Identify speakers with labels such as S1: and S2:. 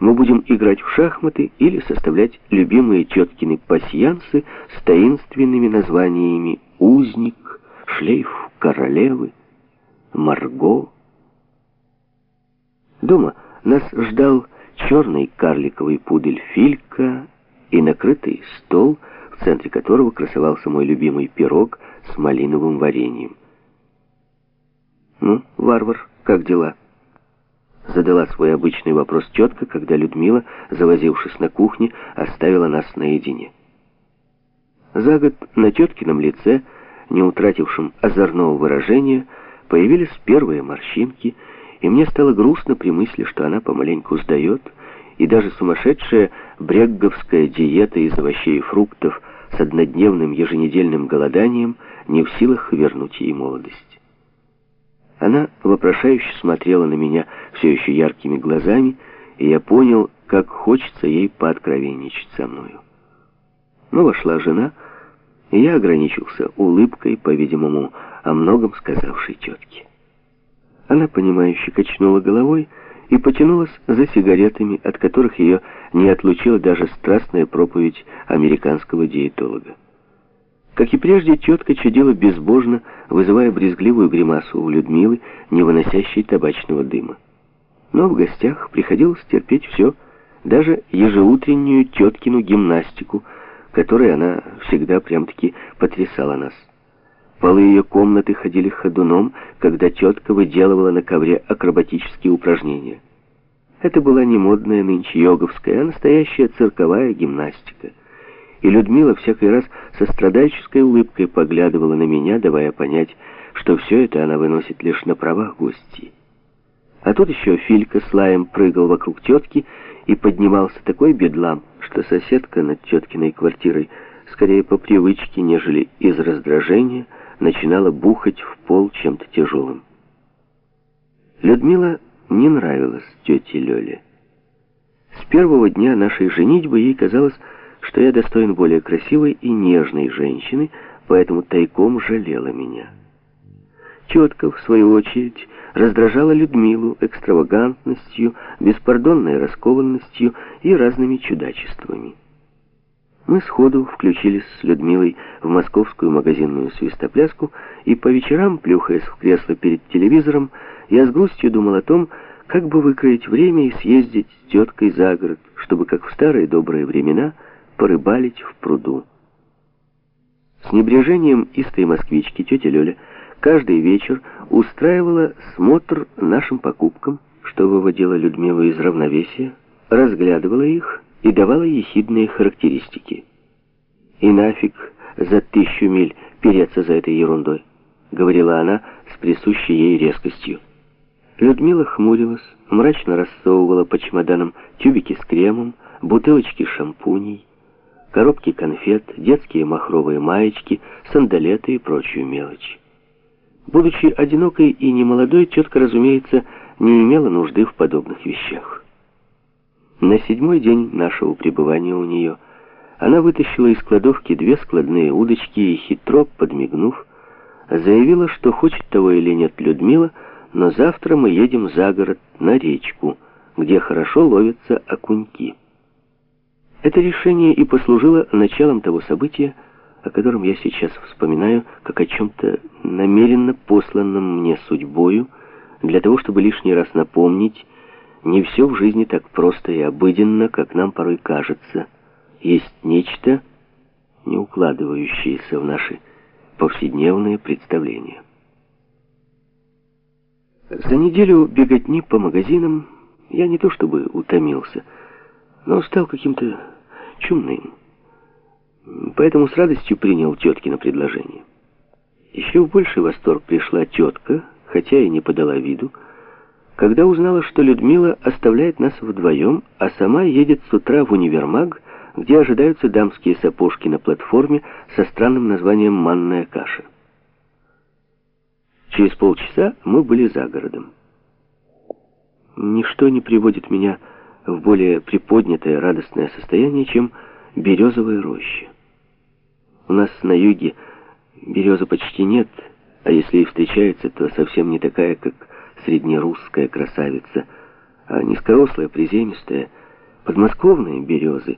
S1: мы будем играть в шахматы или составлять любимые теткины пасьянсы с таинственными названиями «Узник», «Шлейф королевы», «Марго». Дома нас ждал черный карликовый пудель Филька и накрытый стол, в центре которого красовался мой любимый пирог с малиновым вареньем. «Ну, варвар, как дела?» Задала свой обычный вопрос тетка, когда Людмила, завозившись на кухне, оставила нас наедине. За год на теткином лице, не утратившем озорного выражения, появились первые морщинки, и мне стало грустно при мысли, что она помаленьку сдает, и даже сумасшедшая брегговская диета из овощей и фруктов с однодневным еженедельным голоданием не в силах вернуть ей молодость. Она вопрошающе смотрела на меня все еще яркими глазами, и я понял, как хочется ей пооткровенничать со мною. Но вошла жена, и я ограничился улыбкой, по-видимому, о многом сказавшей тетке. Она, понимающе качнула головой и потянулась за сигаретами, от которых ее не отлучила даже страстная проповедь американского диетолога. Как и прежде, тетка чадила безбожно, вызывая брезгливую гримасу у Людмилы, не выносящей табачного дыма. Но в гостях приходилось терпеть все, даже ежеутреннюю теткину гимнастику, которой она всегда прям-таки потрясала нас. Полы ее комнаты ходили ходуном, когда тетка выделывала на ковре акробатические упражнения. Это была не модная нынче йоговская, а настоящая цирковая гимнастика и Людмила всякий раз со страдальческой улыбкой поглядывала на меня, давая понять, что все это она выносит лишь на правах гостей. А тут еще Филька с лаем прыгал вокруг тетки и поднимался такой бедлам, что соседка над теткиной квартирой скорее по привычке, нежели из раздражения, начинала бухать в пол чем-то тяжелым. Людмила не нравилась тете Лёле. С первого дня нашей женитьбы ей казалось, что я достоин более красивой и нежной женщины, поэтому тайком жалела меня. Тетка, в свою очередь, раздражала Людмилу экстравагантностью, беспардонной раскованностью и разными чудачествами. Мы сходу включились с Людмилой в московскую магазинную свистопляску, и по вечерам, плюхаясь в кресло перед телевизором, я с грустью думал о том, как бы выкроить время и съездить с теткой за город, чтобы, как в старые добрые времена, порыбалить в пруду. С небрежением истой москвички тетя Лёля каждый вечер устраивала смотр нашим покупкам, что выводило Людмилу из равновесия, разглядывала их и давала ехидные характеристики. «И нафиг за тысячу миль переться за этой ерундой», — говорила она с присущей ей резкостью. Людмила хмурилась, мрачно рассовывала по чемоданам тюбики с кремом, бутылочки шампуней, коробки конфет, детские махровые маечки, сандалеты и прочую мелочь. Будучи одинокой и немолодой, тетка, разумеется, не имела нужды в подобных вещах. На седьмой день нашего пребывания у нее она вытащила из кладовки две складные удочки и, хитро подмигнув, заявила, что хочет того или нет Людмила, но завтра мы едем за город на речку, где хорошо ловятся окуньки. Это решение и послужило началом того события, о котором я сейчас вспоминаю, как о чем-то намеренно посланном мне судьбою, для того, чтобы лишний раз напомнить, не все в жизни так просто и обыденно, как нам порой кажется. Есть нечто, не укладывающееся в наши повседневные представления. За неделю беготни по магазинам я не то чтобы утомился, но стал каким-то чумным. Поэтому с радостью принял теткино предложение. Еще в больший восторг пришла тетка, хотя и не подала виду, когда узнала, что Людмила оставляет нас вдвоем, а сама едет с утра в универмаг, где ожидаются дамские сапожки на платформе со странным названием «Манная каша». Через полчаса мы были за городом. Ничто не приводит меня в более приподнятое радостное состояние, чем березовая роща. У нас на юге березы почти нет, а если и встречается, то совсем не такая, как среднерусская красавица, а низкорослая, приземистая, Подмосковные березы